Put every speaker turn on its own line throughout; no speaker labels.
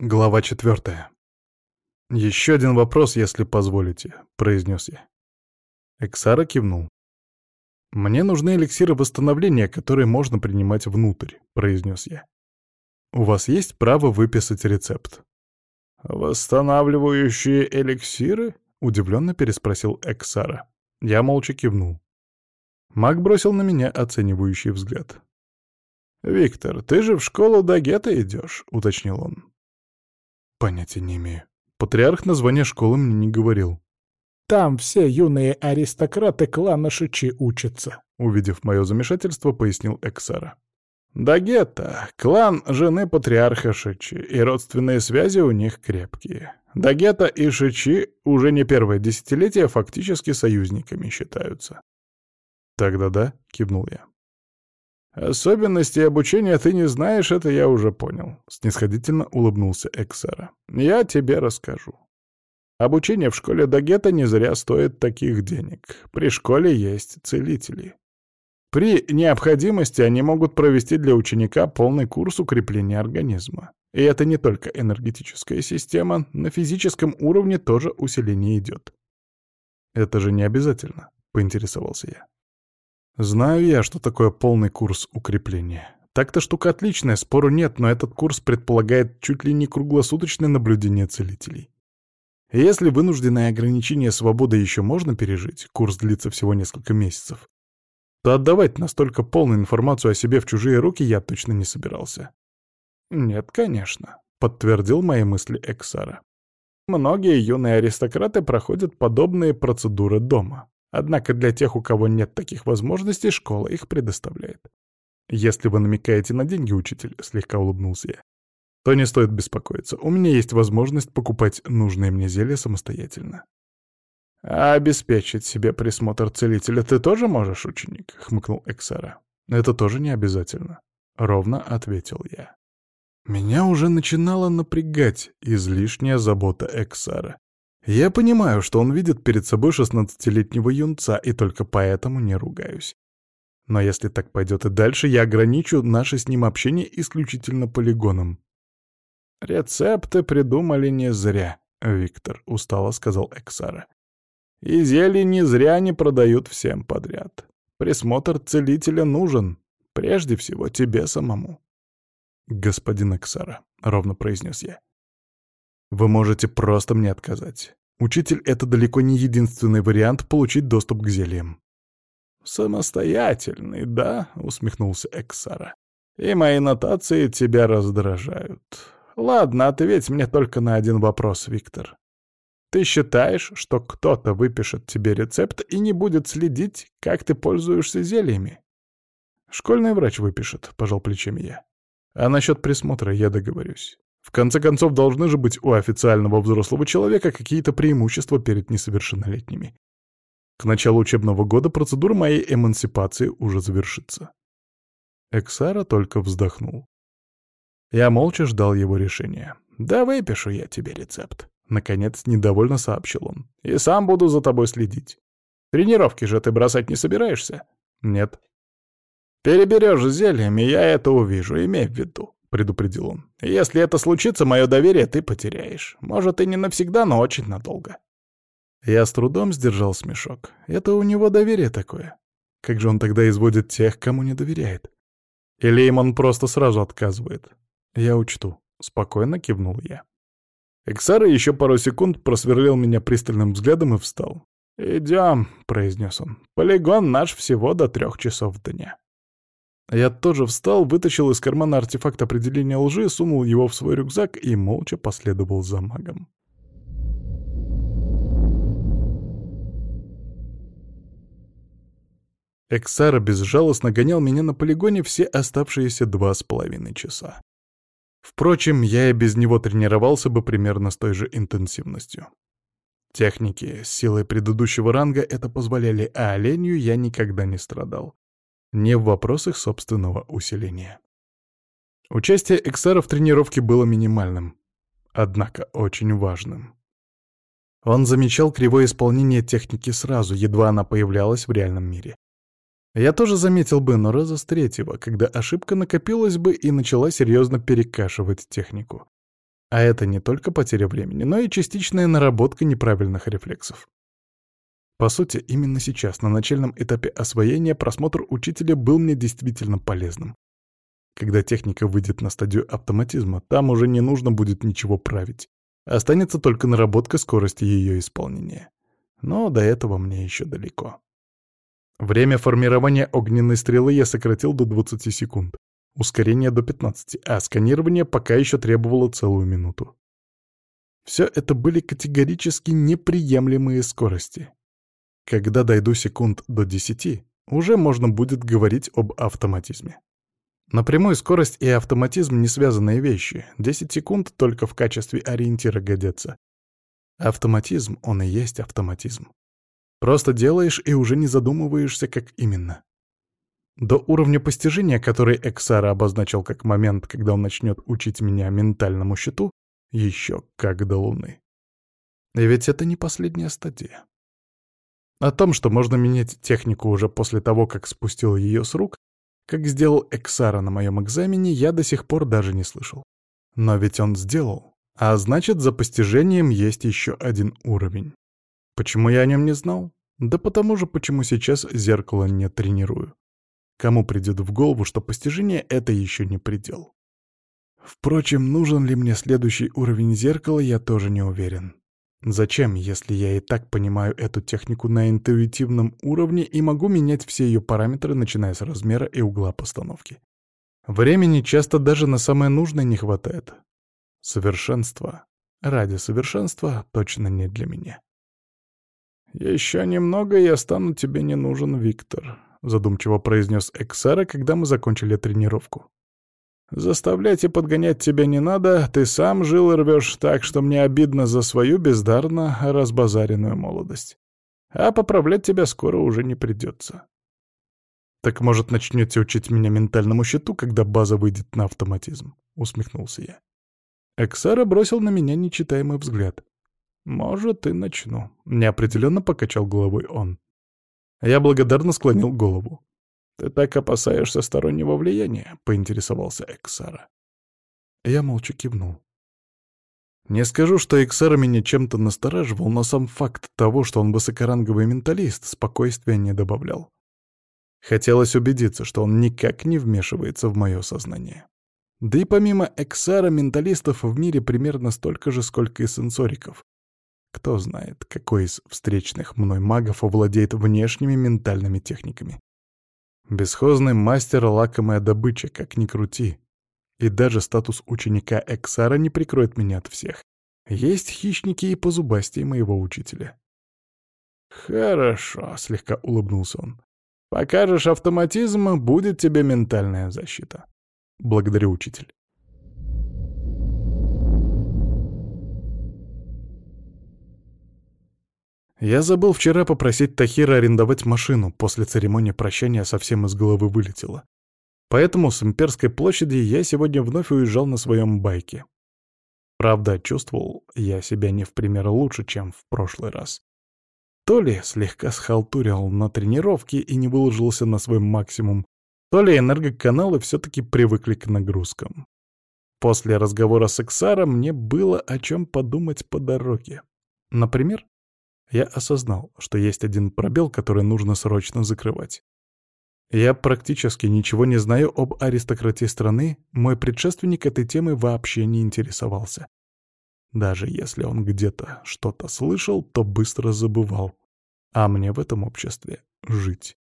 Глава четвертая. «Еще один вопрос, если позволите», — произнес я. Эксара кивнул. «Мне нужны эликсиры восстановления, которые можно принимать внутрь», — произнес я. «У вас есть право выписать рецепт?»
«Восстанавливающие эликсиры?» — удивленно переспросил Эксара.
Я молча кивнул. Маг бросил на меня оценивающий взгляд.
«Виктор, ты же в школу до гетто идешь», — уточнил он.
Понятия не имею. Патриарх название школы мне не говорил.
Там все юные аристократы клана Шичи учатся.
Увидев мое замешательство, пояснил Эксара.
Дагета — клан жены патриарха Шичи, и родственные связи у них крепкие. Дагета и Шичи уже не первое десятилетие фактически союзниками считаются.
«Тогда да», — кивнул я.
«Особенностей обучения ты не знаешь, это я уже понял», — снисходительно улыбнулся Эксара. «Я тебе расскажу. Обучение в школе Дагета не зря стоит таких денег. При школе есть целители. При необходимости они могут провести для ученика полный курс укрепления организма. И это не только энергетическая система, на физическом уровне тоже усиление идет.
«Это же не обязательно», — поинтересовался я. Знаю я, что такое полный курс укрепления. Так-то штука отличная, спору нет, но этот курс предполагает чуть ли не круглосуточное наблюдение целителей. И если вынужденное ограничение свободы еще можно пережить, курс длится всего несколько месяцев, то отдавать настолько полную информацию о себе в чужие руки я точно не собирался.
«Нет, конечно», — подтвердил мои мысли Эксара. «Многие юные аристократы проходят подобные процедуры дома. Однако для тех, у кого нет таких возможностей, школа их предоставляет.
«Если вы намекаете на деньги, учитель», — слегка улыбнулся я, — «то не стоит беспокоиться. У меня есть возможность покупать нужные мне зелья самостоятельно».
«А обеспечить себе присмотр целителя ты тоже можешь, ученик?» — хмыкнул Эксара.
«Это тоже не обязательно», — ровно ответил я. Меня уже начинала напрягать излишняя забота Эксара. Я понимаю, что он видит перед собой шестнадцатилетнего юнца, и только поэтому не ругаюсь. Но если так пойдет и дальше, я ограничу наше с ним общение исключительно полигоном.
«Рецепты придумали не зря», — Виктор устало сказал Эксара. «И зелье не зря не продают всем подряд. Присмотр целителя нужен, прежде всего тебе самому».
«Господин Эксара», — ровно произнес я, — «вы можете просто мне отказать. Учитель — это далеко не единственный вариант получить доступ к зельям.
«Самостоятельный, да?» — усмехнулся Эксара. «И мои нотации тебя раздражают. Ладно, ответь мне только на один вопрос, Виктор. Ты считаешь, что кто-то выпишет тебе рецепт и не будет следить, как ты пользуешься зельями?»
«Школьный врач выпишет», — пожал плечами я. «А насчет присмотра я договорюсь. В конце концов, должны же быть у официального взрослого человека какие-то преимущества перед несовершеннолетними. К началу учебного года процедура моей эмансипации уже завершится. Эксара только вздохнул. Я молча ждал его решения.
«Да выпишу я тебе рецепт», — наконец недовольно сообщил он. «И сам буду за тобой следить. Тренировки же ты бросать не собираешься?»
«Нет».
«Переберешь зельями, я это увижу, имей в виду. — предупредил он. «Если это случится, мое доверие ты потеряешь. Может, и не навсегда, но очень надолго».
Я с трудом сдержал смешок. Это у него доверие такое. Как же он тогда изводит тех, кому не доверяет? Или им он просто сразу отказывает? Я учту. Спокойно кивнул я. Эксара еще пару секунд просверлил меня пристальным взглядом и встал.
«Идем», — произнес он. «Полигон наш всего до трех часов дня».
Я тоже встал, вытащил из кармана артефакт определения лжи, сунул его в свой рюкзак и молча последовал за магом. Эксара безжалостно гонял меня на полигоне все оставшиеся два с половиной часа. Впрочем, я и без него тренировался бы примерно с той же интенсивностью. Техники с силой предыдущего ранга это позволяли, а оленью я никогда не страдал не в вопросах собственного усиления. Участие Эксара в тренировке было минимальным, однако очень важным. Он замечал кривое исполнение техники сразу, едва она появлялась в реальном мире. Я тоже заметил бы, но раза с третьего, когда ошибка накопилась бы и начала серьезно перекашивать технику. А это не только потеря времени, но и частичная наработка неправильных рефлексов. По сути, именно сейчас, на начальном этапе освоения, просмотр учителя был мне действительно полезным. Когда техника выйдет на стадию автоматизма, там уже не нужно будет ничего править. Останется только наработка скорости ее исполнения. Но до этого мне еще далеко. Время формирования огненной стрелы я сократил до 20 секунд, ускорение до 15, а сканирование пока еще требовало целую минуту. Все это были категорически неприемлемые скорости. Когда дойду секунд до 10, уже можно будет говорить об автоматизме. Напрямую скорость и автоматизм — не связанные вещи. 10 секунд только в качестве ориентира годятся. Автоматизм, он и есть автоматизм. Просто делаешь и уже не задумываешься, как именно. До уровня постижения, который Эксара обозначил как момент, когда он начнет учить меня ментальному счету, еще как до Луны. И ведь это не последняя стадия. О том, что можно менять технику уже после того, как спустил ее с рук, как сделал Эксара на моем экзамене, я до сих пор даже не слышал. Но ведь он сделал. А значит, за постижением есть еще один уровень. Почему я о нем не знал? Да потому же, почему сейчас зеркало не тренирую. Кому придет в голову, что постижение — это еще не предел. Впрочем, нужен ли мне следующий уровень зеркала, я тоже не уверен. Зачем, если я и так понимаю эту технику на интуитивном уровне и могу менять все ее параметры, начиная с размера и угла постановки? Времени часто даже на самое нужное не хватает. Совершенство ради совершенства точно не для меня. «Еще немного, и я стану тебе не нужен, Виктор», — задумчиво произнес Эксара, когда мы закончили тренировку. Заставлять и подгонять тебя не надо, ты сам жил и рвешь так, что мне обидно за свою бездарно разбазаренную молодость. А поправлять тебя скоро уже не придется. «Так, может, начнете учить меня ментальному счету, когда база выйдет на автоматизм?» — усмехнулся я. Эксара бросил на меня нечитаемый взгляд. «Может, и начну», — неопределенно покачал головой он. Я благодарно склонил голову. «Ты так опасаешься стороннего влияния?» — поинтересовался Эксара. Я молча кивнул. Не скажу, что Эксара меня чем-то настораживал, но сам факт того, что он высокоранговый менталист, спокойствия не добавлял. Хотелось убедиться, что он никак не вмешивается в мое сознание. Да и помимо Эксара, менталистов в мире примерно столько же, сколько и сенсориков. Кто знает, какой из встречных мной магов овладеет внешними ментальными техниками. Бесхозный мастер — лакомая добыча, как ни крути. И даже статус ученика Эксара не прикроет меня от всех. Есть хищники и позубастей моего учителя. «Хорошо», — слегка улыбнулся он. «Покажешь автоматизм, будет тебе ментальная защита». «Благодарю, учитель». Я забыл вчера попросить Тахира арендовать машину, после церемонии прощания совсем из головы вылетело. Поэтому с Имперской площади я сегодня вновь уезжал на своем байке. Правда, чувствовал я себя не в пример лучше, чем в прошлый раз. То ли слегка схалтурил на тренировке и не выложился на свой максимум, то ли энергоканалы все-таки привыкли к нагрузкам. После разговора с Эксаром мне было о чем подумать по дороге. Например, я осознал, что есть один пробел, который нужно срочно закрывать. Я практически ничего не знаю об аристократии страны, мой предшественник этой темой вообще не интересовался. Даже если он где-то что-то слышал, то быстро забывал. А мне в этом обществе жить.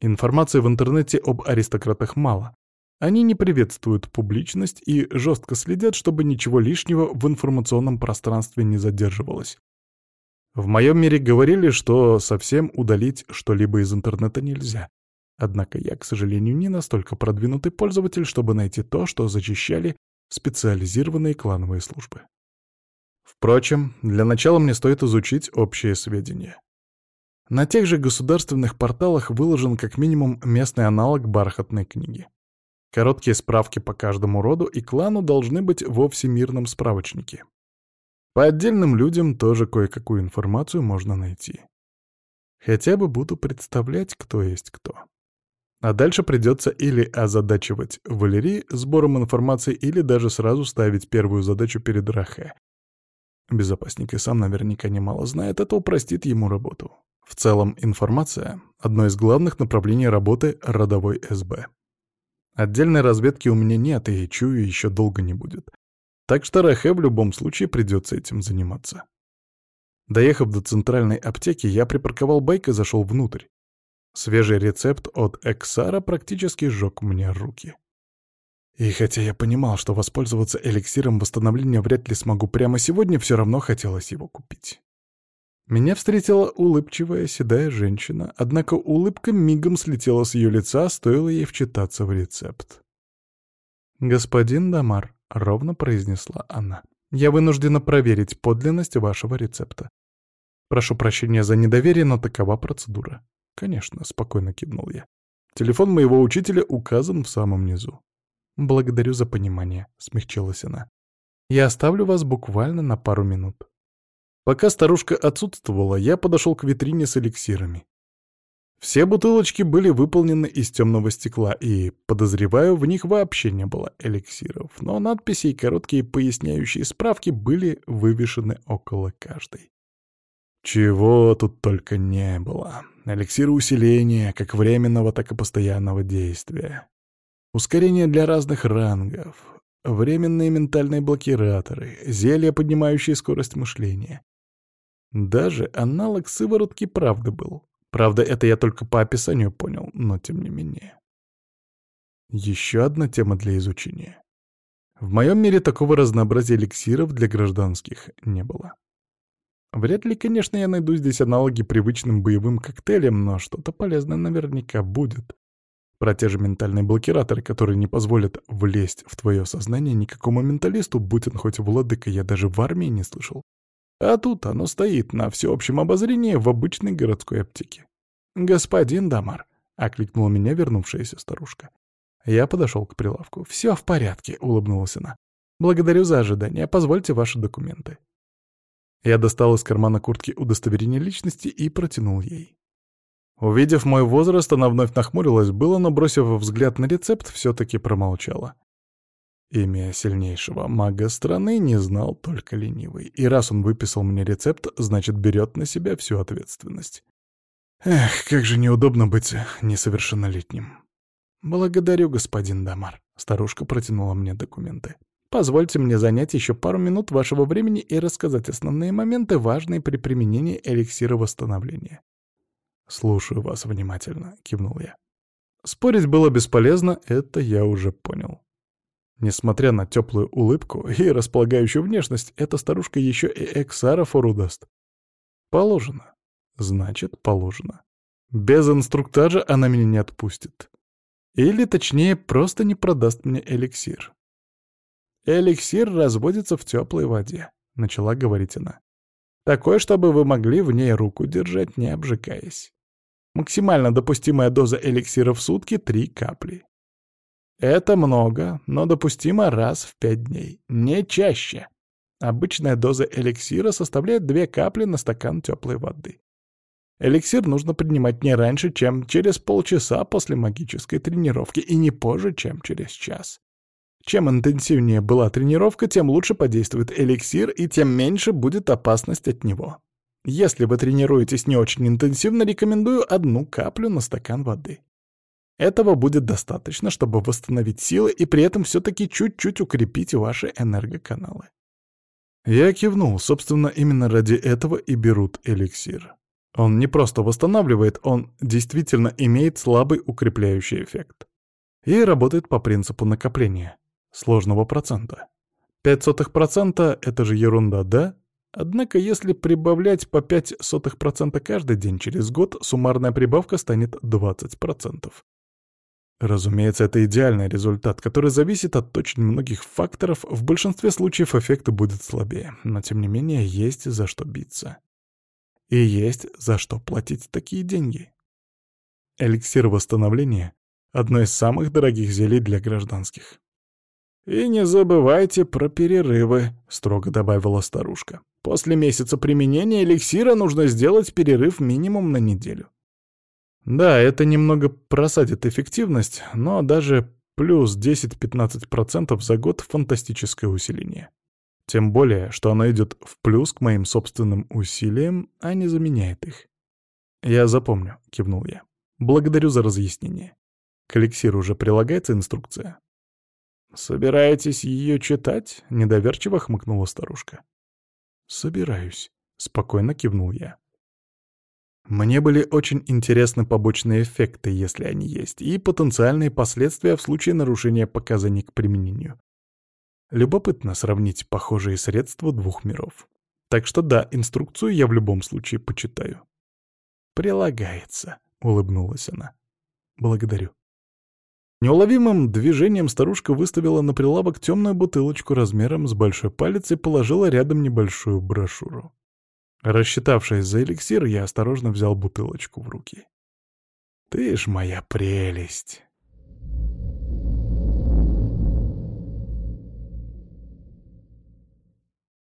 Информации в интернете об аристократах мало. Они не приветствуют публичность и жестко следят, чтобы ничего лишнего в информационном пространстве не задерживалось. В моем мире говорили, что совсем удалить что-либо из интернета нельзя. Однако я, к сожалению, не настолько продвинутый пользователь, чтобы найти то, что зачищали специализированные клановые службы. Впрочем, для начала мне стоит изучить общие сведения. На тех же государственных порталах выложен как минимум местный аналог бархатной книги. Короткие справки по каждому роду и клану должны быть во всемирном справочнике. По отдельным людям тоже кое-какую информацию можно найти. Хотя бы буду представлять, кто есть кто. А дальше придется или озадачивать Валерии сбором информации, или даже сразу ставить первую задачу перед Рахе. Безопасник и сам наверняка немало знает, это упростит ему работу. В целом, информация — одно из главных направлений работы родовой СБ. Отдельной разведки у меня нет, и, чую, еще долго не будет. Так что Рахе в любом случае придется этим заниматься. Доехав до центральной аптеки, я припарковал байк и зашел внутрь. Свежий рецепт от Эксара практически сжег мне руки. И хотя я понимал, что воспользоваться эликсиром восстановления вряд ли смогу прямо сегодня, все равно хотелось его купить. Меня встретила улыбчивая седая женщина, однако улыбка мигом слетела с ее лица, стоило ей вчитаться в рецепт. «Господин Дамар», — ровно произнесла она, — «я вынуждена проверить подлинность вашего рецепта. Прошу прощения за недоверие, но такова процедура». «Конечно», — спокойно кивнул я. «Телефон моего учителя указан в самом низу». «Благодарю за понимание», — смягчилась она. «Я оставлю вас буквально на пару минут». Пока старушка отсутствовала, я подошел к витрине с эликсирами. Все бутылочки были выполнены из темного стекла, и, подозреваю, в них вообще не было эликсиров, но надписи и короткие поясняющие справки были вывешены около каждой. Чего тут только не было. Эликсиры усиления, как временного, так и постоянного действия. Ускорение для разных рангов, временные ментальные блокираторы, зелья, поднимающие скорость мышления. Даже аналог сыворотки правды был. Правда, это я только по описанию понял, но тем не менее. Еще одна тема для изучения. В моем мире такого разнообразия эликсиров для гражданских не было. Вряд ли, конечно, я найду здесь аналоги привычным боевым коктейлям, но что-то полезное наверняка будет. Про те же ментальные блокираторы, которые не позволят влезть в твое сознание никакому менталисту, будь он хоть владыка, я даже в армии не слышал. А тут оно стоит на всеобщем обозрении в обычной городской аптеке. «Господин Дамар», — окликнула меня вернувшаяся старушка. Я подошел к прилавку. «Все в порядке», — улыбнулась она. «Благодарю за ожидание. Позвольте ваши документы». Я достал из кармана куртки удостоверение личности и протянул ей. Увидев мой возраст, она вновь нахмурилась, было, но, бросив взгляд на рецепт, все-таки промолчала. Имя сильнейшего мага страны не знал только ленивый, и раз он выписал мне рецепт, значит, берет на себя всю ответственность. Эх, как же неудобно быть несовершеннолетним. «Благодарю, господин Дамар», — старушка протянула мне документы. «Позвольте мне занять еще пару минут вашего времени и рассказать основные моменты, важные при применении эликсира восстановления. «Слушаю вас внимательно», — кивнул я. Спорить было бесполезно, это я уже понял. Несмотря на теплую улыбку и располагающую внешность, эта старушка еще и Эксара фору даст. Положено. Значит, положено. Без инструктажа она меня не отпустит. Или, точнее, просто не продаст мне эликсир. «Эликсир разводится в теплой воде», — начала говорить она. «Такой, чтобы вы могли в ней руку держать, не обжигаясь. Максимально допустимая доза эликсира в сутки — три капли. Это много, но допустимо раз в пять дней, не чаще. Обычная доза эликсира составляет две капли на стакан теплой воды. Эликсир нужно принимать не раньше, чем через полчаса после магической тренировки и не позже, чем через час. Чем интенсивнее была тренировка, тем лучше подействует эликсир и тем меньше будет опасность от него. Если вы тренируетесь не очень интенсивно, рекомендую одну каплю на стакан воды. Этого будет достаточно, чтобы восстановить силы и при этом все-таки чуть-чуть укрепить ваши энергоканалы. Я кивнул, собственно, именно ради этого и берут эликсир. Он не просто восстанавливает, он действительно имеет слабый укрепляющий эффект. И работает по принципу накопления, сложного процента. Пять сотых процента — это же ерунда, да? Однако, если прибавлять по 0,05% каждый день через год, суммарная прибавка станет 20%. Разумеется, это идеальный результат, который зависит от очень многих факторов, в большинстве случаев эффект будет слабее, но тем не менее есть за что биться. И есть за что платить такие деньги. Эликсир восстановления — одно из самых дорогих зелий для гражданских. «И не забывайте про перерывы», — строго добавила старушка. После месяца применения эликсира нужно сделать перерыв минимум на неделю. Да, это немного просадит эффективность, но даже плюс 10-15% за год — фантастическое усиление. Тем более, что оно идет в плюс к моим собственным усилиям, а не заменяет их. «Я запомню», — кивнул я. «Благодарю за разъяснение. К эликсиру уже прилагается инструкция?» «Собираетесь ее читать?» — недоверчиво хмыкнула старушка. «Собираюсь», — спокойно кивнул я. Мне были очень интересны побочные эффекты, если они есть, и потенциальные последствия в случае нарушения показаний к применению. Любопытно сравнить похожие средства двух миров. Так что да, инструкцию я в любом случае почитаю. «Прилагается», — улыбнулась она. «Благодарю». Неуловимым движением старушка выставила на прилавок темную бутылочку размером с большой палец и положила рядом небольшую брошюру. Рассчитавшись за эликсир, я осторожно взял бутылочку в руки. «Ты ж моя прелесть!»